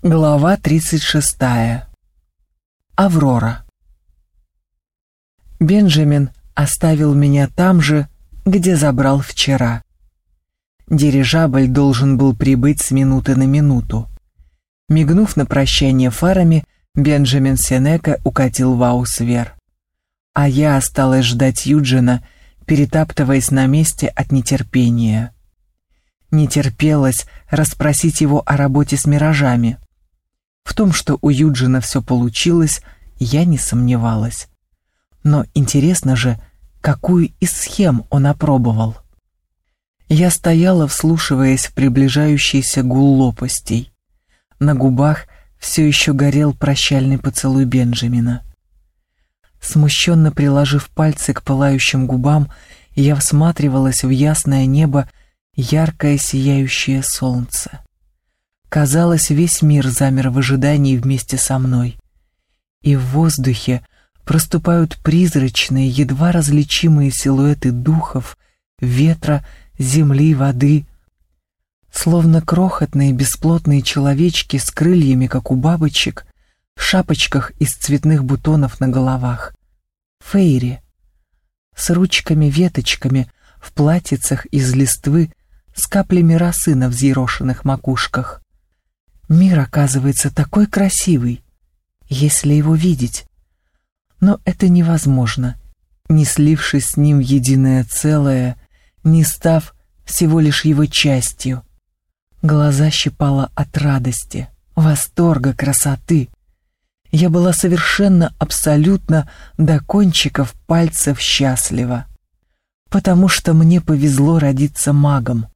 Глава 36. Аврора. Бенджамин оставил меня там же, где забрал вчера. Дирижабль должен был прибыть с минуты на минуту. Мигнув на прощание фарами, Бенджамин Сенека укатил в Аусвер. А я осталась ждать Юджина, перетаптываясь на месте от нетерпения. Не терпелось расспросить его о работе с миражами. В том, что у Юджина все получилось, я не сомневалась. Но интересно же, какую из схем он опробовал. Я стояла, вслушиваясь в приближающийся гул лопастей. На губах все еще горел прощальный поцелуй Бенджамина. Смущенно приложив пальцы к пылающим губам, я всматривалась в ясное небо, яркое сияющее солнце. Казалось, весь мир замер в ожидании вместе со мной. И в воздухе проступают призрачные, едва различимые силуэты духов, ветра, земли, воды. Словно крохотные бесплотные человечки с крыльями, как у бабочек, в шапочках из цветных бутонов на головах. Фейри. С ручками-веточками, в платьицах из листвы, с каплями росы на взъерошенных макушках. Мир оказывается такой красивый, если его видеть. Но это невозможно, не слившись с ним единое целое, не став всего лишь его частью. Глаза щипало от радости, восторга, красоты. Я была совершенно, абсолютно до кончиков пальцев счастлива. Потому что мне повезло родиться магом,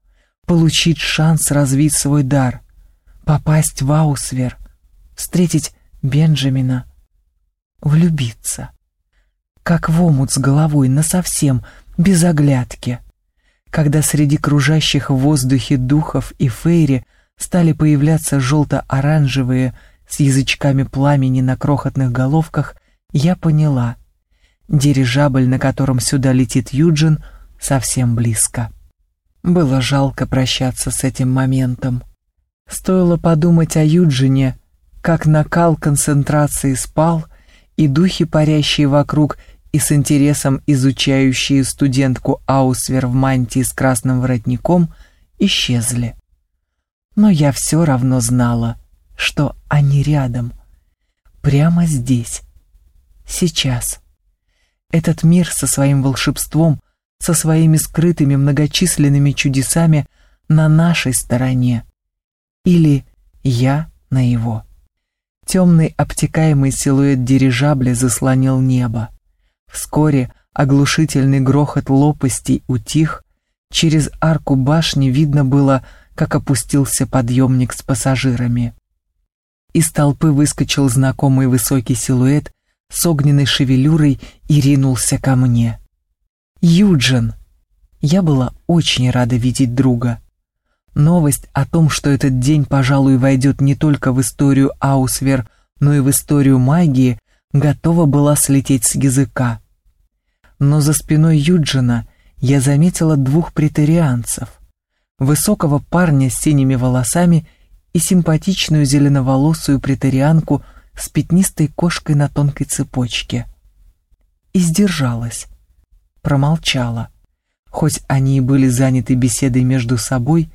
получить шанс развить свой дар — попасть в Аусвер, встретить Бенджамина, влюбиться. Как в омут с головой, насовсем, без оглядки. Когда среди кружащих в воздухе духов и фейри стали появляться желто-оранжевые с язычками пламени на крохотных головках, я поняла. Дирижабль, на котором сюда летит Юджин, совсем близко. Было жалко прощаться с этим моментом. Стоило подумать о Юджине, как накал концентрации спал, и духи, парящие вокруг и с интересом изучающие студентку Аусвер в мантии с красным воротником, исчезли. Но я все равно знала, что они рядом, прямо здесь, сейчас. Этот мир со своим волшебством, со своими скрытыми многочисленными чудесами на нашей стороне или я на его. Темный обтекаемый силуэт дирижабля заслонил небо. Вскоре оглушительный грохот лопастей утих, через арку башни видно было, как опустился подъемник с пассажирами. Из толпы выскочил знакомый высокий силуэт с огненной шевелюрой и ринулся ко мне. Юджин! Я была очень рада видеть друга. Новость о том, что этот день, пожалуй, войдет не только в историю Аусвер, но и в историю магии, готова была слететь с языка. Но за спиной Юджина я заметила двух претарианцев. Высокого парня с синими волосами и симпатичную зеленоволосую претарианку с пятнистой кошкой на тонкой цепочке. И сдержалась, промолчала. Хоть они и были заняты беседой между собой,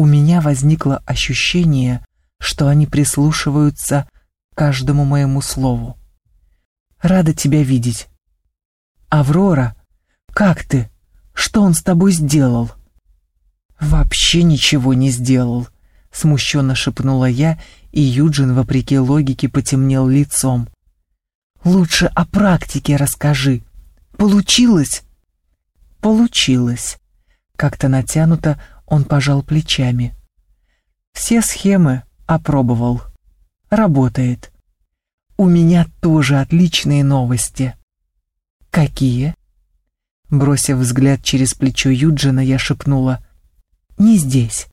у меня возникло ощущение, что они прислушиваются к каждому моему слову. Рада тебя видеть. Аврора, как ты? Что он с тобой сделал? Вообще ничего не сделал, смущенно шепнула я, и Юджин, вопреки логике, потемнел лицом. Лучше о практике расскажи. Получилось? Получилось. Как-то натянуто он пожал плечами. Все схемы опробовал. Работает. У меня тоже отличные новости. Какие? Бросив взгляд через плечо Юджина, я шепнула. Не здесь.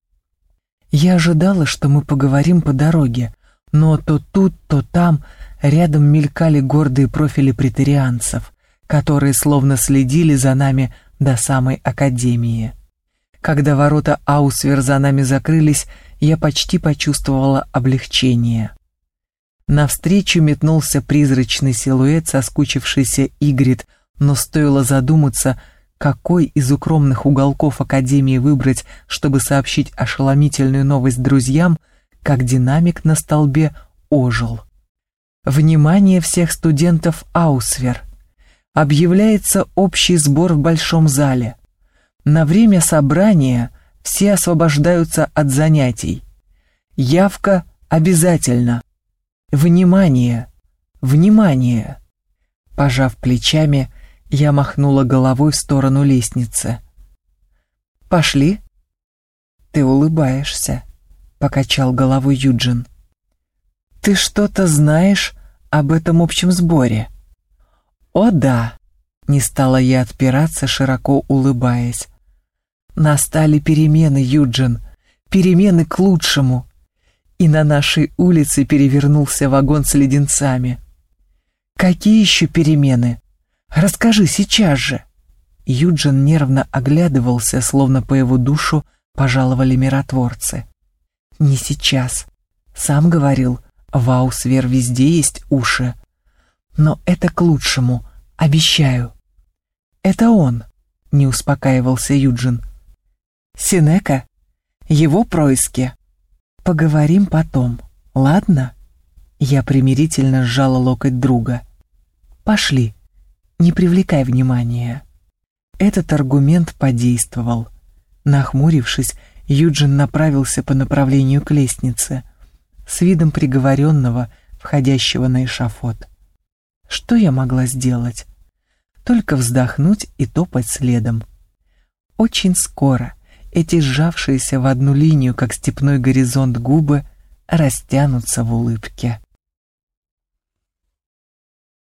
Я ожидала, что мы поговорим по дороге, но то тут, то там рядом мелькали гордые профили претарианцев, которые словно следили за нами до самой академии. Когда ворота Аусвер за нами закрылись, я почти почувствовала облегчение. Навстречу метнулся призрачный силуэт соскучившийся Игрит, но стоило задуматься, какой из укромных уголков Академии выбрать, чтобы сообщить ошеломительную новость друзьям, как динамик на столбе ожил. Внимание всех студентов Аусвер! Объявляется общий сбор в большом зале. На время собрания все освобождаются от занятий. Явка обязательно. Внимание! Внимание! Пожав плечами, я махнула головой в сторону лестницы. «Пошли?» «Ты улыбаешься», — покачал головой Юджин. «Ты что-то знаешь об этом общем сборе?» «О да!» — не стала я отпираться, широко улыбаясь. «Настали перемены, Юджин, перемены к лучшему!» И на нашей улице перевернулся вагон с леденцами. «Какие еще перемены? Расскажи сейчас же!» Юджин нервно оглядывался, словно по его душу пожаловали миротворцы. «Не сейчас. Сам говорил, в Аусвер везде есть уши. Но это к лучшему, обещаю». «Это он», — не успокаивался Юджин. «Синека? Его происки. Поговорим потом, ладно?» Я примирительно сжала локоть друга. «Пошли, не привлекай внимания». Этот аргумент подействовал. Нахмурившись, Юджин направился по направлению к лестнице, с видом приговоренного, входящего на эшафот. Что я могла сделать? Только вздохнуть и топать следом. Очень скоро эти сжавшиеся в одну линию, как степной горизонт губы, растянутся в улыбке.